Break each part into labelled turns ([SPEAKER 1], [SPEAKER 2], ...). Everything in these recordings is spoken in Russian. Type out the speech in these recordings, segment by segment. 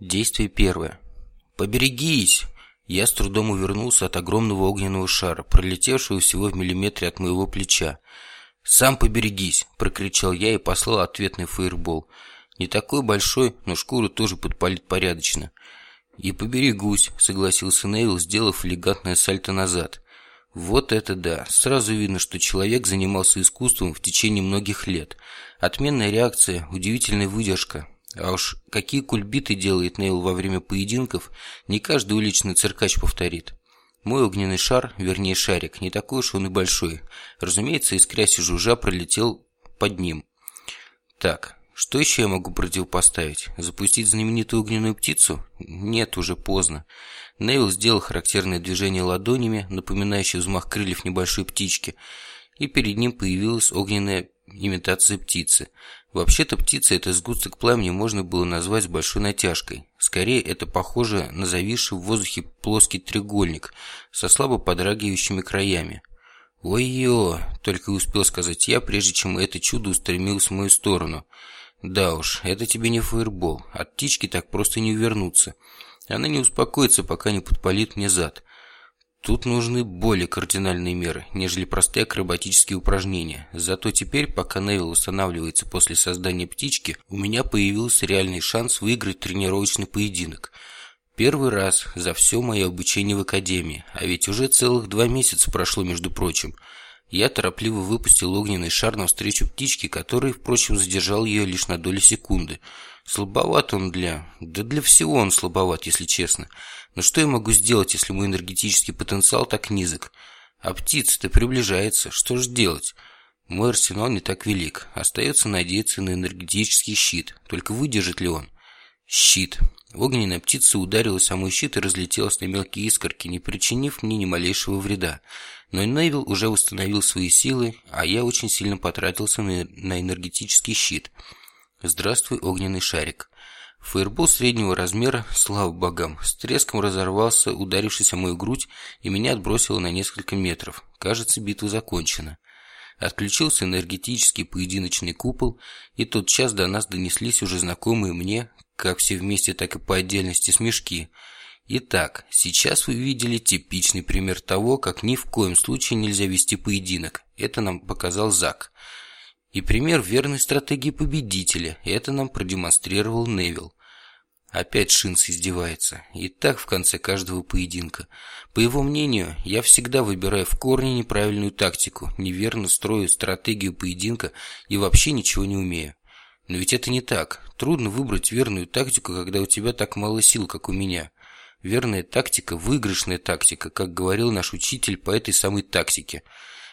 [SPEAKER 1] Действие первое. «Поберегись!» Я с трудом увернулся от огромного огненного шара, пролетевшего всего в миллиметре от моего плеча. «Сам поберегись!» – прокричал я и послал ответный фейербол. Не такой большой, но шкуру тоже подпалит порядочно. «И поберегусь», – согласился Нейл, сделав элегантное сальто назад. Вот это да! Сразу видно, что человек занимался искусством в течение многих лет. Отменная реакция, удивительная выдержка. А уж какие кульбиты делает Нейл во время поединков, не каждый уличный циркач повторит. Мой огненный шар, вернее шарик, не такой уж он и большой. Разумеется, искрясь и жужжа пролетел под ним. Так, что еще я могу противопоставить? Запустить знаменитую огненную птицу? Нет, уже поздно. Невил сделал характерное движение ладонями, напоминающее взмах крыльев небольшой птички, и перед ним появилась огненная имитация птицы. Вообще-то птица это сгусток пламени можно было назвать большой натяжкой. Скорее, это похоже на зависший в воздухе плоский треугольник со слабо подрагивающими краями. «Ой-ё!» – только успел сказать я, прежде чем это чудо устремилось в мою сторону. «Да уж, это тебе не фаербол. От птички так просто не увернуться. Она не успокоится, пока не подпалит мне зад. Тут нужны более кардинальные меры, нежели простые акробатические упражнения. Зато теперь, пока Невил восстанавливается после создания птички, у меня появился реальный шанс выиграть тренировочный поединок. Первый раз за все мое обучение в академии, а ведь уже целых два месяца прошло, между прочим. Я торопливо выпустил огненный шар навстречу птичке, который, впрочем, задержал ее лишь на долю секунды. Слабоват он для... Да для всего он слабоват, если честно. Но что я могу сделать, если мой энергетический потенциал так низок? А птица-то приближается. Что же делать? Мой арсенал не так велик. Остается надеяться на энергетический щит. Только выдержит ли он? Щит. Огненная птица ударилась о мой щит и разлетелась на мелкие искорки, не причинив мне ни малейшего вреда. Но Невил уже восстановил свои силы, а я очень сильно потратился на, на энергетический щит. Здравствуй, огненный шарик. Фаербол среднего размера, слава богам, с треском разорвался, ударившись о мою грудь, и меня отбросило на несколько метров. Кажется, битва закончена. Отключился энергетический поединочный купол, и тот час до нас донеслись уже знакомые мне, как все вместе, так и по отдельности смешки. Итак, сейчас вы видели типичный пример того, как ни в коем случае нельзя вести поединок. Это нам показал Зак. И пример верной стратегии победителя. Это нам продемонстрировал Невил. Опять Шинс издевается. И так в конце каждого поединка. По его мнению, я всегда выбираю в корне неправильную тактику, неверно строю стратегию поединка и вообще ничего не умею. Но ведь это не так. Трудно выбрать верную тактику, когда у тебя так мало сил, как у меня. Верная тактика – выигрышная тактика, как говорил наш учитель по этой самой тактике.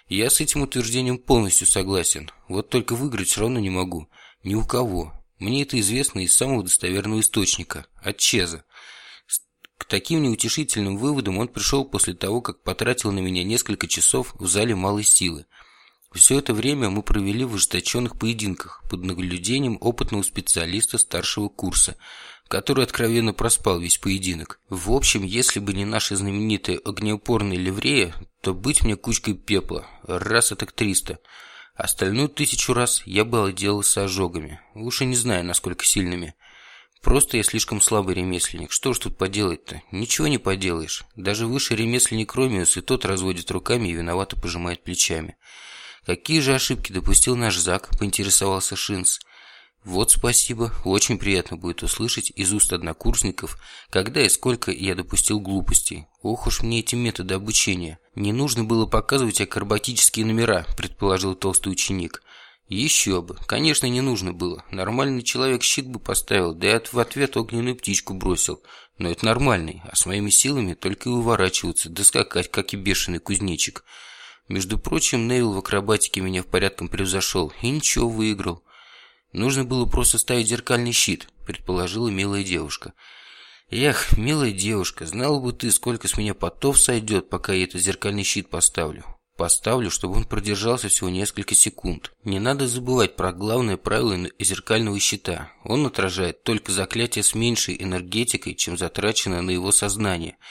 [SPEAKER 1] Я с этим утверждением полностью согласен. Вот только выиграть все равно не могу. Ни у кого. Мне это известно из самого достоверного источника – от Чеза. К таким неутешительным выводам он пришел после того, как потратил на меня несколько часов в зале малой силы – все это время мы провели в ожесточенных поединках под наблюдением опытного специалиста старшего курса, который откровенно проспал весь поединок. В общем, если бы не наши знаменитые огнеупорные ливреи, то быть мне кучкой пепла, раз это к триста. Остальную тысячу раз я бы отделался ожогами, и не знаю, насколько сильными. Просто я слишком слабый ремесленник. Что ж тут поделать-то? Ничего не поделаешь. Даже высший ремесленник Ромеус и тот разводит руками и виновато пожимает плечами. «Какие же ошибки допустил наш Зак?» – поинтересовался Шинс. «Вот спасибо. Очень приятно будет услышать из уст однокурсников, когда и сколько я допустил глупостей. Ох уж мне эти методы обучения. Не нужно было показывать акробатические номера», – предположил толстый ученик. «Еще бы. Конечно, не нужно было. Нормальный человек щит бы поставил, да и в ответ огненную птичку бросил. Но это нормальный, а с моими силами только и уворачиваться, да как и бешеный кузнечик». Между прочим, Невил в акробатике меня в порядком превзошел и ничего выиграл. Нужно было просто ставить зеркальный щит, предположила милая девушка. Эх, милая девушка, знала бы ты, сколько с меня потов сойдет, пока я этот зеркальный щит поставлю. Поставлю, чтобы он продержался всего несколько секунд. Не надо забывать про главное правило зеркального щита. Он отражает только заклятие с меньшей энергетикой, чем затрачено на его сознание –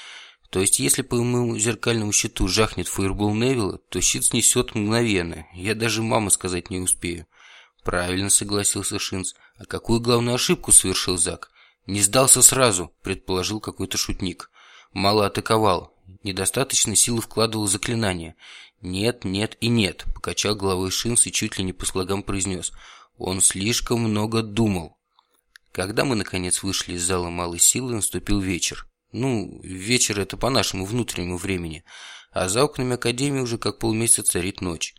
[SPEAKER 1] то есть, если по моему зеркальному щиту жахнет фаербол Невилла, то щит снесет мгновенно. Я даже мама сказать не успею. Правильно согласился Шинц. А какую главную ошибку совершил Зак? «Не сдался сразу», – предположил какой-то шутник. «Мало атаковал. Недостаточно силы вкладывал заклинание. Нет, нет и нет», – покачал головой Шинс и чуть ли не по слогам произнес. «Он слишком много думал». Когда мы, наконец, вышли из зала малой силы, наступил вечер. Ну, вечер это по нашему внутреннему времени. А за окнами Академии уже как полмесяца царит ночь.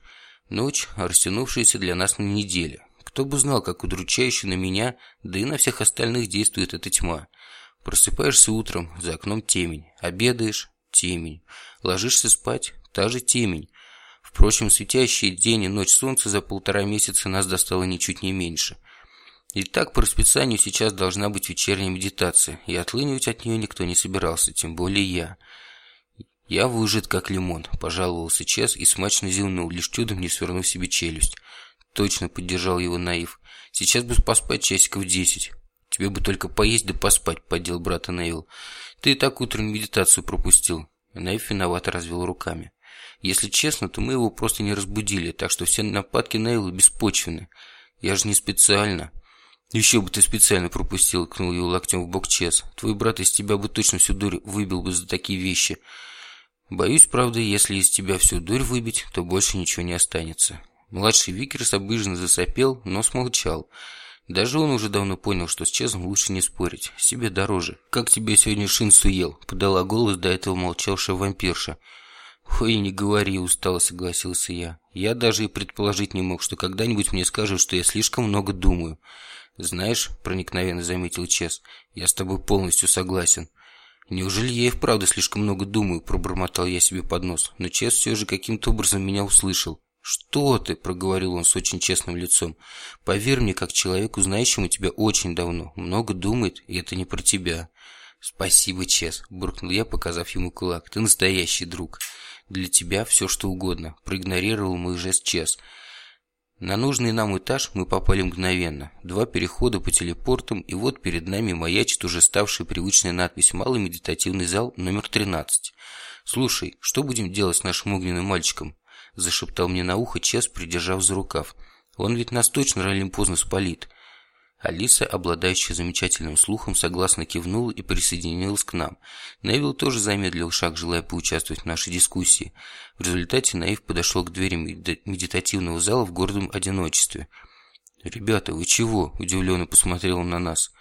[SPEAKER 1] Ночь, растянувшаяся для нас на неделю. Кто бы знал, как удручающе на меня, да и на всех остальных действует эта тьма. Просыпаешься утром, за окном темень. Обедаешь – темень. Ложишься спать – та же темень. Впрочем, светящий день и ночь солнца за полтора месяца нас достало ничуть не меньше. И так по расписанию сейчас должна быть вечерняя медитация, и отлынивать от нее никто не собирался, тем более я. Я выжат как лимон, пожаловался Чес и смачно зевнул, лишь чудом не свернув себе челюсть. Точно поддержал его Наив. Сейчас бы поспать часиков десять. Тебе бы только поесть да поспать, поддел брата Нейл. Ты и так утреннюю медитацию пропустил. Наив виновато развел руками. Если честно, то мы его просто не разбудили, так что все нападки Нейла беспочвены. Я же не специально. Еще бы ты специально пропустил, кнул его локтем в бок Чес. Твой брат из тебя бы точно всю дурь выбил бы за такие вещи. Боюсь, правда, если из тебя всю дурь выбить, то больше ничего не останется. Младший Викерс обиженно засопел, но смолчал. Даже он уже давно понял, что с Чезом лучше не спорить, себе дороже. «Как тебе сегодня Шинсуэл?» – подала голос до этого молчавшая вампирша. «Ой, не говори», – устало согласился я. «Я даже и предположить не мог, что когда-нибудь мне скажут, что я слишком много думаю». «Знаешь», – проникновенно заметил Чез, – «я с тобой полностью согласен». «Неужели я и вправду слишком много думаю?» – пробормотал я себе под нос. Но Чез все же каким-то образом меня услышал. «Что ты?» – проговорил он с очень честным лицом. «Поверь мне, как человеку, знающему тебя очень давно. Много думает, и это не про тебя». «Спасибо, Чес», – буркнул я, показав ему кулак. «Ты настоящий друг. Для тебя все, что угодно». Проигнорировал мой жест Чес. На нужный нам этаж мы попали мгновенно. Два перехода по телепортам, и вот перед нами маячит уже ставшая привычная надпись «Малый медитативный зал номер 13». «Слушай, что будем делать с нашим огненным мальчиком?» Зашептал мне на ухо Чес, придержав за рукав. Он ведь нас точно рано поздно спалит. Алиса, обладающая замечательным слухом, согласно кивнула и присоединилась к нам. Невил тоже замедлил шаг, желая поучаствовать в нашей дискуссии. В результате Наив подошел к двери медитативного зала в гордом одиночестве. «Ребята, вы чего?» – удивленно посмотрел он на нас.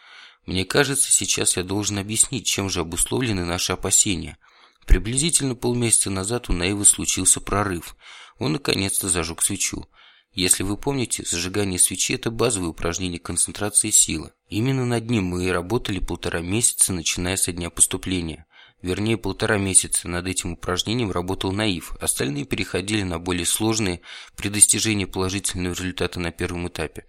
[SPEAKER 1] «Мне кажется, сейчас я должен объяснить, чем же обусловлены наши опасения». Приблизительно полмесяца назад у Наивы случился прорыв. Он наконец-то зажег свечу. Если вы помните, зажигание свечи – это базовое упражнение концентрации силы. Именно над ним мы и работали полтора месяца, начиная со дня поступления. Вернее, полтора месяца над этим упражнением работал Наив, остальные переходили на более сложные при достижении положительного результата на первом этапе.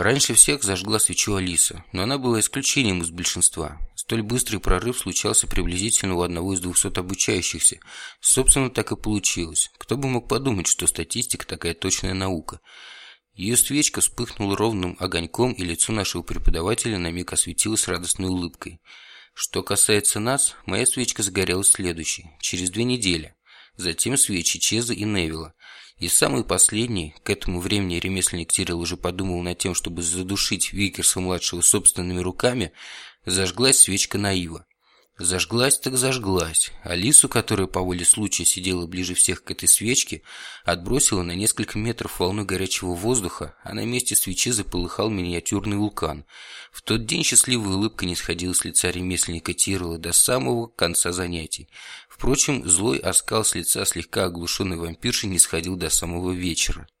[SPEAKER 1] Раньше всех зажгла свечу Алиса, но она была исключением из большинства. Столь быстрый прорыв случался приблизительно у одного из двухсот обучающихся. Собственно, так и получилось. Кто бы мог подумать, что статистика такая точная наука. Ее свечка вспыхнула ровным огоньком, и лицо нашего преподавателя на миг осветилось радостной улыбкой. Что касается нас, моя свечка загорелась следующей, через две недели. Затем свечи Чеза и Невилла. И самый последний, к этому времени ремесленник Тирил уже подумал над тем, чтобы задушить Викерса-младшего собственными руками, зажглась свечка наива. Зажглась так зажглась. Алису, которая по воле случая сидела ближе всех к этой свечке, отбросила на несколько метров волну горячего воздуха, а на месте свечи заполыхал миниатюрный вулкан. В тот день счастливая улыбка не сходила с лица ремесленника Тирола до самого конца занятий. Впрочем, злой оскал с лица слегка оглушенной вампирши не сходил до самого вечера.